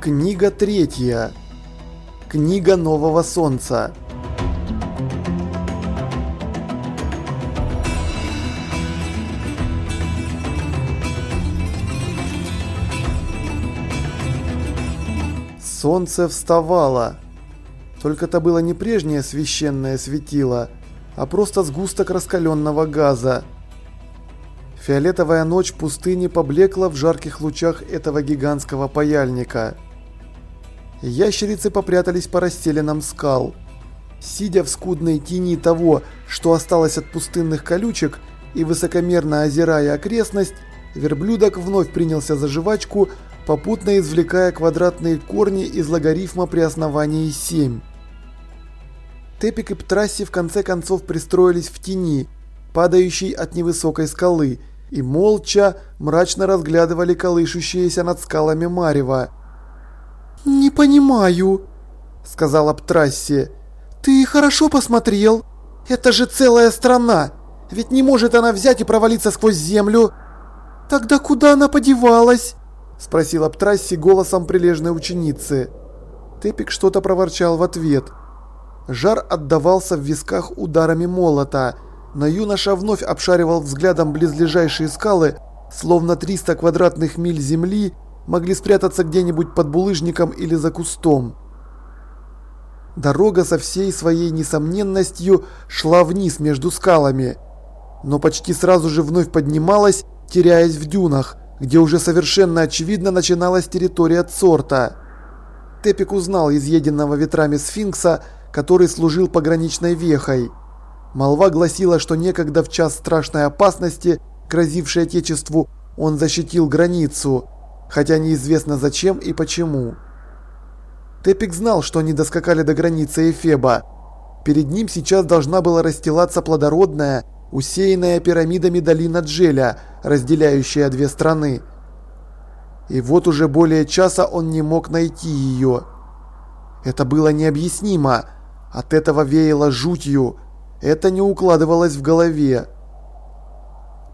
Книга третья. Книга нового солнца. Солнце вставало. Только это было не прежнее священное светило, а просто сгусток раскаленного газа. Фиолетовая ночь пустыни поблекла в жарких лучах этого гигантского паяльника – Ящерицы попрятались по расстеленным скал. Сидя в скудной тени того, что осталось от пустынных колючек, и высокомерно озирая окрестность, верблюдок вновь принялся за жвачку, попутно извлекая квадратные корни из логарифма при основании 7. Тепик и Птрасси в конце концов пристроились в тени, падающей от невысокой скалы, и молча, мрачно разглядывали колышущиеся над скалами марева. «Не понимаю», — сказала Птрасси. «Ты хорошо посмотрел? Это же целая страна! Ведь не может она взять и провалиться сквозь землю!» «Тогда куда она подевалась?» — спросила Птрасси голосом прилежной ученицы. Тепик что-то проворчал в ответ. Жар отдавался в висках ударами молота, но юноша вновь обшаривал взглядом близлежащие скалы, словно 300 квадратных миль земли могли спрятаться где-нибудь под булыжником или за кустом. Дорога со всей своей несомненностью шла вниз между скалами, но почти сразу же вновь поднималась, теряясь в дюнах, где уже совершенно очевидно начиналась территория Цорта. Тепик узнал изъеденного ветрами сфинкса, который служил пограничной вехой. Молва гласила, что некогда в час страшной опасности, грозившей Отечеству, он защитил границу – хотя неизвестно зачем и почему. Тепик знал, что они доскакали до границы Эфеба. Перед ним сейчас должна была расстилаться плодородная, усеянная пирамидами долина Джеля, разделяющая две страны. И вот уже более часа он не мог найти ее. Это было необъяснимо. От этого веяло жутью. Это не укладывалось в голове.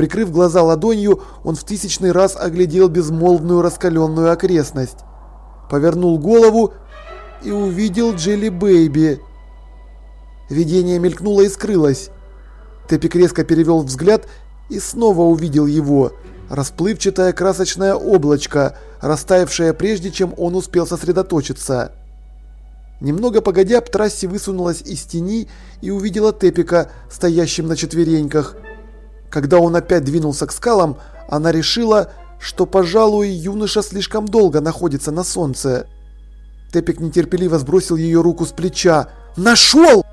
Прикрыв глаза ладонью, он в тысячный раз оглядел безмолвную раскаленную окрестность. Повернул голову и увидел Джелли Бэйби. Видение мелькнуло и скрылось. Тепик резко перевел взгляд и снова увидел его. Расплывчатое красочное облачко, растаявшее прежде, чем он успел сосредоточиться. Немного погодя, Птрасси высунулась из тени и увидела Тепика, стоящим на четвереньках. Когда он опять двинулся к скалам, она решила, что, пожалуй, юноша слишком долго находится на солнце. Тепик нетерпеливо сбросил ее руку с плеча. «Нашел!»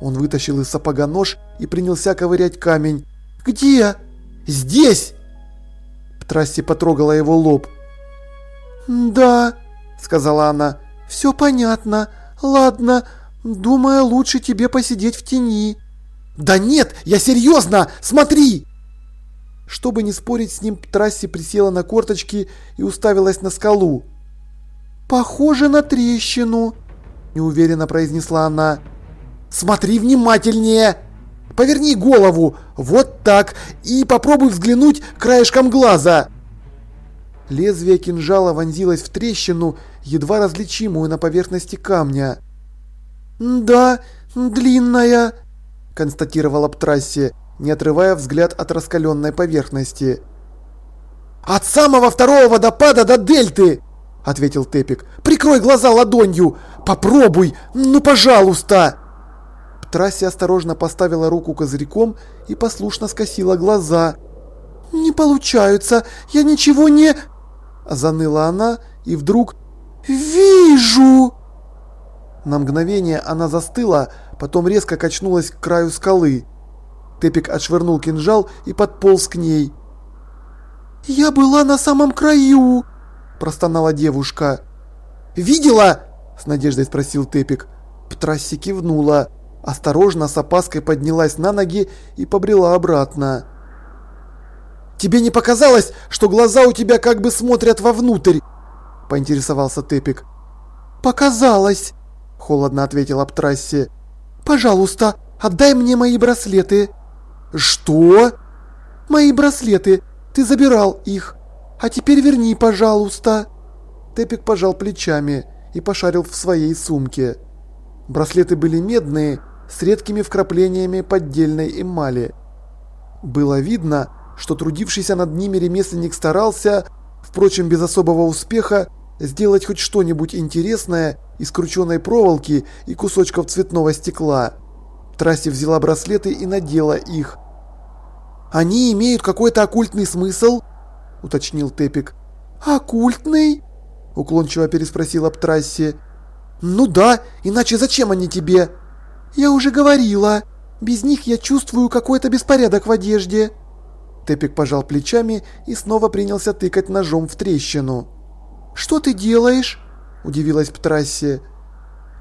Он вытащил из сапога нож и принялся ковырять камень. «Где?» «Здесь!» Трасси потрогала его лоб. «Да», — сказала она, — «все понятно. Ладно, думаю, лучше тебе посидеть в тени». «Да нет, я серьезно! Смотри!» Чтобы не спорить с ним, Трасси присела на корточки и уставилась на скалу. «Похоже на трещину», – неуверенно произнесла она. «Смотри внимательнее! Поверни голову, вот так, и попробуй взглянуть краешком глаза!» Лезвие кинжала вонзилось в трещину, едва различимую на поверхности камня. «Да, длинная», констатировала Птрасси, не отрывая взгляд от раскаленной поверхности. «От самого второго водопада до дельты!» – ответил Тепик. «Прикрой глаза ладонью! Попробуй! Ну, пожалуйста!» Птрасси осторожно поставила руку козырьком и послушно скосила глаза. «Не получается! Я ничего не...» Заныла она и вдруг... «Вижу!» На мгновение она застыла, потом резко качнулась к краю скалы. Тепик отшвырнул кинжал и подполз к ней. «Я была на самом краю!» – простонала девушка. «Видела?» – с надеждой спросил Тепик. Птрасси кивнула, осторожно с опаской поднялась на ноги и побрела обратно. «Тебе не показалось, что глаза у тебя как бы смотрят вовнутрь?» – поинтересовался Тепик. «Показалось!» – холодно ответила Птрасси. Пожалуйста, отдай мне мои браслеты. Что? Мои браслеты. Ты забирал их. А теперь верни, пожалуйста. Тепик пожал плечами и пошарил в своей сумке. Браслеты были медные, с редкими вкраплениями поддельной эмали. Было видно, что трудившийся над ними ремесленник старался, впрочем без особого успеха, сделать хоть что-нибудь интересное из крученной проволоки и кусочков цветного стекла. Трасси взяла браслеты и надела их. «Они имеют какой-то оккультный смысл?» – уточнил Тепик. «Оккультный?» – уклончиво переспросила Трасси. «Ну да, иначе зачем они тебе?» «Я уже говорила. Без них я чувствую какой-то беспорядок в одежде». Тепик пожал плечами и снова принялся тыкать ножом в трещину. «Что ты делаешь?» – удивилась Птрасси.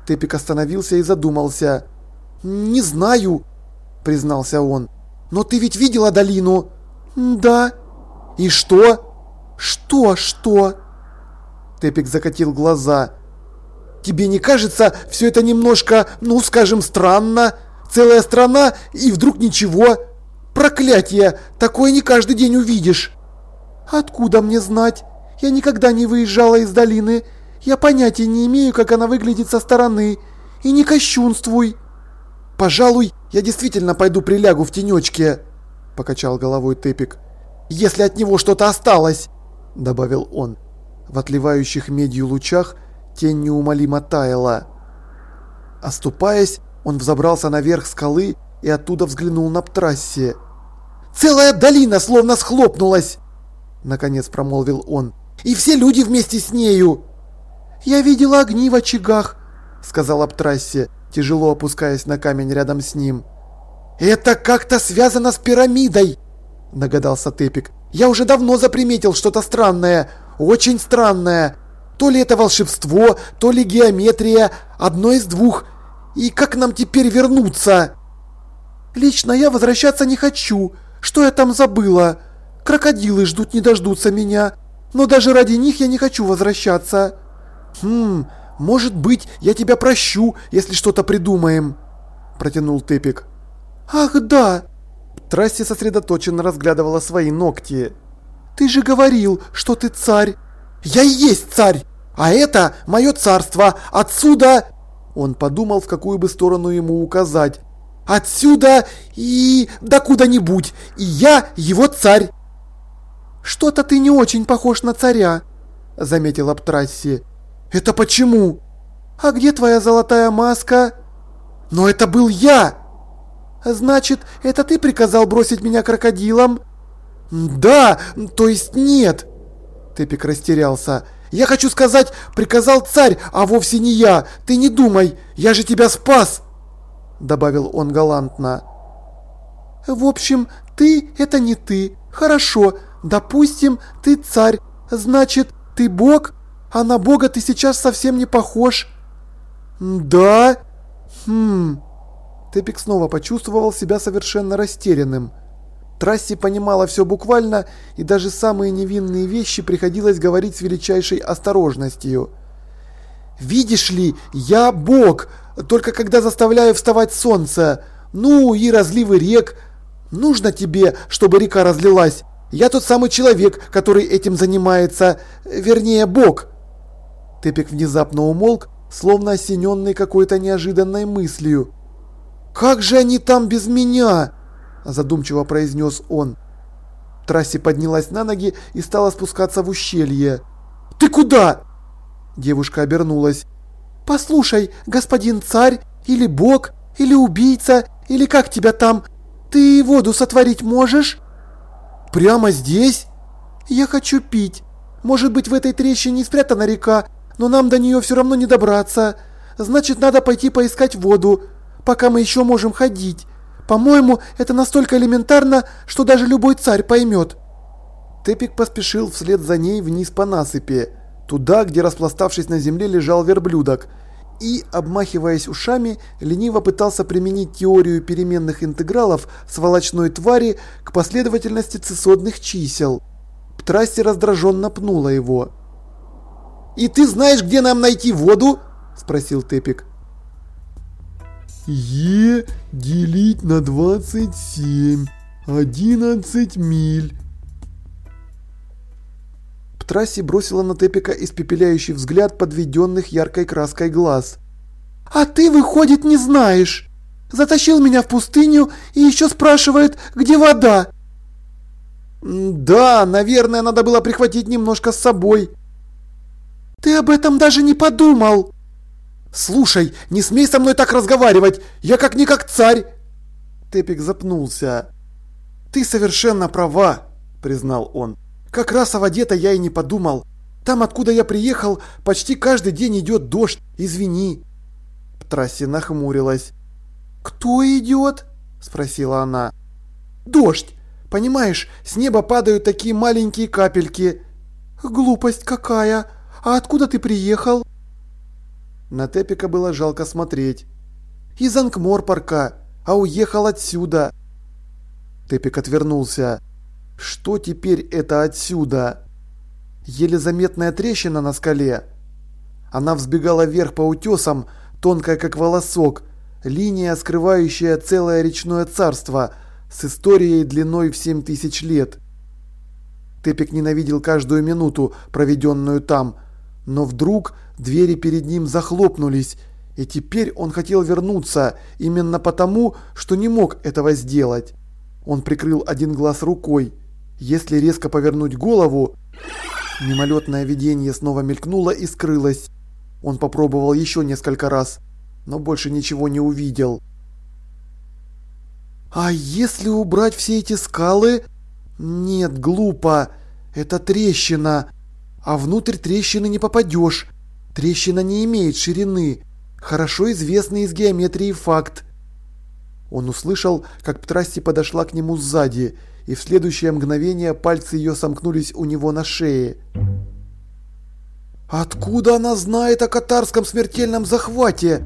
Тепик остановился и задумался. «Не знаю», – признался он. «Но ты ведь видела долину?» «Да». «И что?» «Что, что?» Тепик закатил глаза. «Тебе не кажется все это немножко, ну, скажем, странно? Целая страна и вдруг ничего? Проклятие! Такое не каждый день увидишь!» «Откуда мне знать? Я никогда не выезжала из долины. Я понятия не имею, как она выглядит со стороны. И не кощунствуй!» «Пожалуй, я действительно пойду прилягу в тенечке», – покачал головой Тепик. «Если от него что-то осталось», – добавил он. В отливающих медью лучах тень неумолимо таяла. Оступаясь, он взобрался наверх скалы и оттуда взглянул на трассе. «Целая долина словно схлопнулась!» Наконец промолвил он. «И все люди вместе с нею!» «Я видела огни в очагах», — сказал Аптрассе, тяжело опускаясь на камень рядом с ним. «Это как-то связано с пирамидой!» — догадался Тепик. «Я уже давно заприметил что-то странное, очень странное. То ли это волшебство, то ли геометрия, одно из двух. И как нам теперь вернуться?» «Лично я возвращаться не хочу. Что я там забыла? Крокодилы ждут не дождутся меня. Но даже ради них я не хочу возвращаться». «Хм, может быть, я тебя прощу, если что-то придумаем», – протянул Тепик. «Ах, да!» Трасси сосредоточенно разглядывала свои ногти. «Ты же говорил, что ты царь!» «Я и есть царь! А это мое царство! Отсюда...» Он подумал, в какую бы сторону ему указать. «Отсюда и... да куда-нибудь! И я его царь!» «Что-то ты не очень похож на царя», — заметил Аптрасси. «Это почему?» «А где твоя золотая маска?» «Но это был я!» «Значит, это ты приказал бросить меня крокодилом?» «Да, то есть нет!» Тепик растерялся. «Я хочу сказать, приказал царь, а вовсе не я! Ты не думай, я же тебя спас!» Добавил он галантно. «В общем, ты – это не ты. Хорошо, допустим, ты царь. Значит, ты бог?» А на бога ты сейчас совсем не похож. Да? Хм. Тепик снова почувствовал себя совершенно растерянным. Трасси понимала все буквально, и даже самые невинные вещи приходилось говорить с величайшей осторожностью. «Видишь ли, я бог, только когда заставляю вставать солнце. Ну и разливы рек. Нужно тебе, чтобы река разлилась. Я тот самый человек, который этим занимается, вернее, бог». Тепик внезапно умолк, словно осененный какой-то неожиданной мыслью. «Как же они там без меня?» – задумчиво произнес он. Трасси поднялась на ноги и стала спускаться в ущелье. «Ты куда?» Девушка обернулась. «Послушай, господин царь, или бог, или убийца, или как тебя там, ты воду сотворить можешь?» «Прямо здесь?» «Я хочу пить. Может быть, в этой трещине спрятана река, но нам до нее все равно не добраться. Значит, надо пойти поискать воду, пока мы еще можем ходить. По-моему, это настолько элементарно, что даже любой царь поймет». Тепик поспешил вслед за ней вниз по насыпи, туда, где, распластавшись на земле, лежал верблюдок, и, обмахиваясь ушами, лениво пытался применить теорию переменных интегралов сволочной твари к последовательности цисодных чисел. Трасси раздраженно пнула его. «И ты знаешь, где нам найти воду?» – спросил Тепик. Е делить на 27. 11 миль. Птрасси бросила на Тепика испепеляющий взгляд подведенных яркой краской глаз. «А ты, выходит, не знаешь! Затащил меня в пустыню и еще спрашивает, где вода!» «Да, наверное, надо было прихватить немножко с собой». «Ты об этом даже не подумал!» «Слушай, не смей со мной так разговаривать! Я как-никак царь!» Тепик запнулся. «Ты совершенно права», — признал он. «Как раз о воде-то я и не подумал. Там, откуда я приехал, почти каждый день идет дождь, извини». Трасси нахмурилась. «Кто идет?» – спросила она. «Дождь! Понимаешь, с неба падают такие маленькие капельки». «Глупость какая! А откуда ты приехал?» На Тепика было жалко смотреть. «Из Анкморпорка, а уехал отсюда». Тепик отвернулся. «Что теперь это отсюда?» Еле заметная трещина на скале. Она взбегала вверх по утесам, тонкая как волосок, линия, скрывающая целое речное царство с историей длиной в семь тысяч лет. Тепик ненавидел каждую минуту, проведенную там, но вдруг двери перед ним захлопнулись, и теперь он хотел вернуться именно потому, что не мог этого сделать. Он прикрыл один глаз рукой. Если резко повернуть голову... Мимолетное видение снова мелькнуло и скрылось. Он попробовал еще несколько раз, но больше ничего не увидел. «А если убрать все эти скалы?» «Нет, глупо. Это трещина. А внутрь трещины не попадешь. Трещина не имеет ширины. Хорошо известный из геометрии факт». Он услышал, как Птрасси подошла к нему сзади, и в следующее мгновение пальцы ее сомкнулись у него на шее. «Откуда она знает о катарском смертельном захвате?»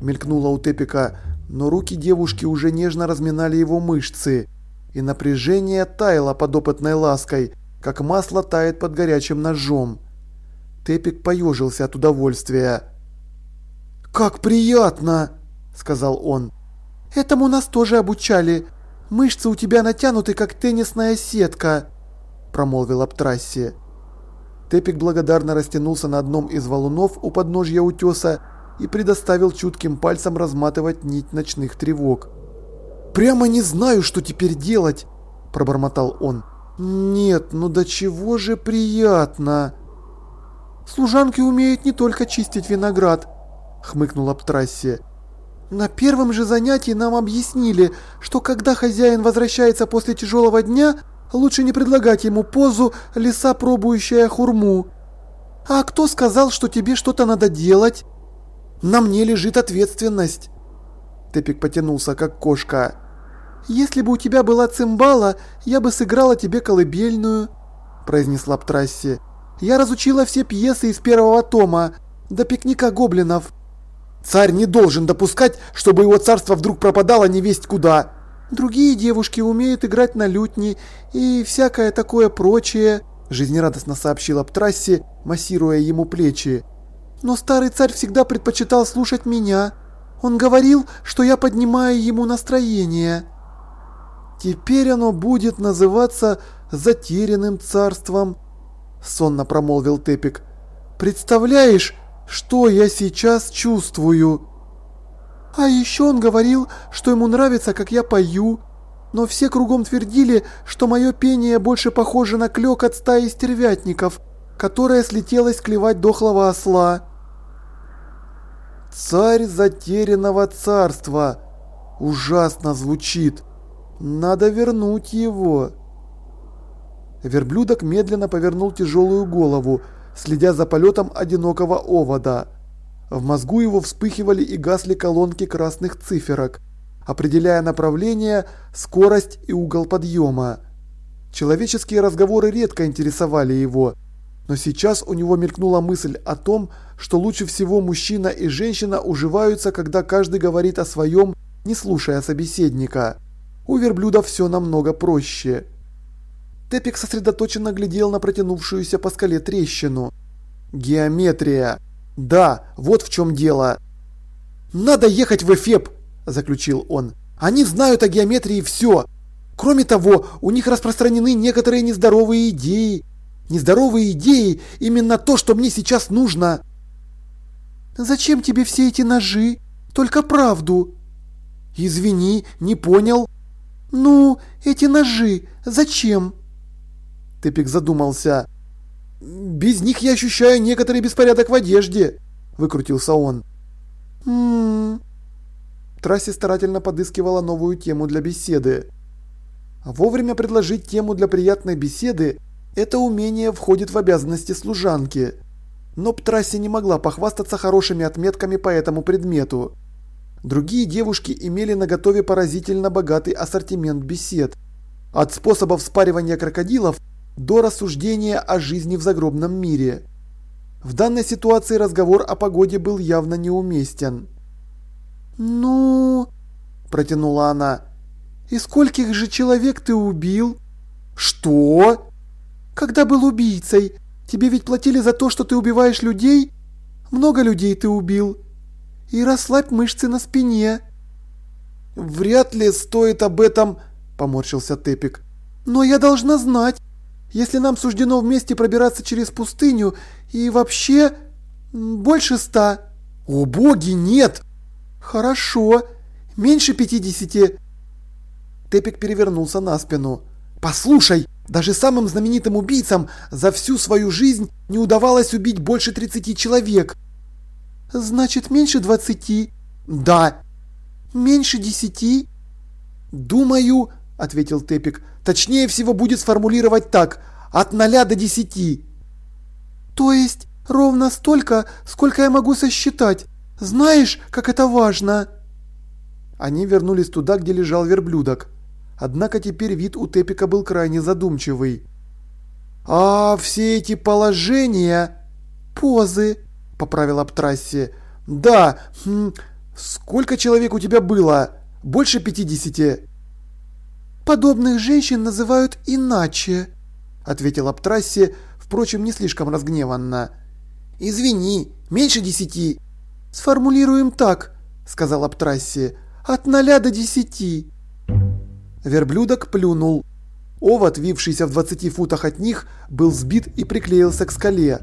Мелькнула у Тепика, но руки девушки уже нежно разминали его мышцы, и напряжение таяло под опытной лаской, как масло тает под горячим ножом. Тепик поежился от удовольствия. «Как приятно!» – сказал он. «Этому нас тоже обучали. Мышцы у тебя натянуты, как теннисная сетка», – промолвил Аптрасси. Тепик благодарно растянулся на одном из валунов у подножья утеса и предоставил чутким пальцам разматывать нить ночных тревог. «Прямо не знаю, что теперь делать!» – пробормотал он. «Нет, ну до чего же приятно!» «Служанки умеют не только чистить виноград», – хмыкнула Птрассе. «На первом же занятии нам объяснили, что когда хозяин возвращается после тяжелого дня – Лучше не предлагать ему позу «лиса, пробующая хурму». «А кто сказал, что тебе что-то надо делать?» «На мне лежит ответственность». Тепик потянулся, как кошка. «Если бы у тебя была цимбала, я бы сыграла тебе колыбельную», – произнесла Птрасси. «Я разучила все пьесы из первого тома, до пикника гоблинов». «Царь не должен допускать, чтобы его царство вдруг пропадало невесть куда», Другие девушки умеют играть на лютни и всякое такое прочее», – жизнерадостно сообщила Птрасси, массируя ему плечи. «Но старый царь всегда предпочитал слушать меня. Он говорил, что я поднимаю ему настроение». «Теперь оно будет называться «Затерянным царством», – сонно промолвил Тепик. «Представляешь, что я сейчас чувствую?» А еще он говорил, что ему нравится, как я пою. Но все кругом твердили, что мое пение больше похоже на клёк от стаи стервятников, которая слетелась клевать дохлого осла. «Царь затерянного царства» ужасно звучит. Надо вернуть его. Верблюдок медленно повернул тяжелую голову, следя за полетом одинокого овода. В мозгу его вспыхивали и гасли колонки красных циферок, определяя направление, скорость и угол подъема. Человеческие разговоры редко интересовали его, но сейчас у него мелькнула мысль о том, что лучше всего мужчина и женщина уживаются, когда каждый говорит о своем, не слушая собеседника. У верблюдов все намного проще. Тепик сосредоточенно глядел на протянувшуюся по скале трещину. Геометрия. Да, вот в чем дело. Надо ехать в Эфеп, заключил он. Они знают о геометрии все. Кроме того, у них распространены некоторые нездоровые идеи. Нездоровые идеи – именно то, что мне сейчас нужно. Зачем тебе все эти ножи? Только правду. Извини, не понял. Ну, эти ножи, зачем? Тепик задумался. Без них я ощущаю некоторый беспорядок в одежде, выкрутился он. Ммм. Трасси старательно подыскивала новую тему для беседы. Вовремя предложить тему для приятной беседы – это умение входит в обязанности служанки. Но Трасси не могла похвастаться хорошими отметками по этому предмету. Другие девушки имели на готове поразительно богатый ассортимент бесед. От способов спаривания крокодилов до рассуждения о жизни в загробном мире. В данной ситуации разговор о погоде был явно неуместен. «Ну...» – протянула она. «И скольких же человек ты убил?» «Что?» «Когда был убийцей, тебе ведь платили за то, что ты убиваешь людей? Много людей ты убил и расслабь мышцы на спине. Вряд ли стоит об этом, поморщился Тепик. Но я должна знать, если нам суждено вместе пробираться через пустыню и вообще больше ста. О боги, нет! Хорошо, меньше пятидесяти. Тепик перевернулся на спину. Послушай, даже самым знаменитым убийцам за всю свою жизнь не удавалось убить больше 30 человек. Значит, меньше двадцати? Да. Меньше десяти? Думаю, ответил Тепик, точнее всего будет сформулировать так, от ноля до десяти. То есть, ровно столько, сколько я могу сосчитать. Знаешь, как это важно? Они вернулись туда, где лежал верблюдок. Однако теперь вид у Тепика был крайне задумчивый. «А все эти положения...» «Позы», – поправил Аптрасси. «Да, хм, сколько человек у тебя было? Больше пятидесяти?» «Подобных женщин называют иначе», – ответил Аптрасси, впрочем, не слишком разгневанно. «Извини, меньше десяти». «Сформулируем так», – сказал Аптрасси, – «от ноля до десяти». Верблюдок плюнул. Овод, вившийся в двадцати футах от них, был сбит и приклеился к скале.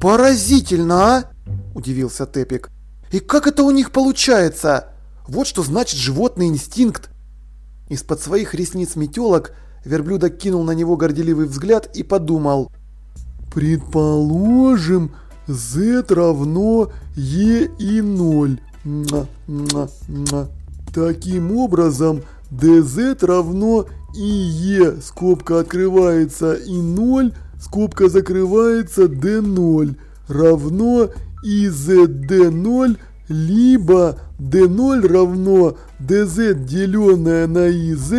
«Поразительно, а!» – удивился Тепик. «И как это у них получается? Вот что значит животный инстинкт!» Из-под своих ресниц метелок верблюдок кинул на него горделивый взгляд и подумал. «Предположим, z равно e и 0. Таким образом, dz равно и e, скобка открывается, и 0, скобка закрывается d0 равно izd0 либо d0 равно dz деленное на iz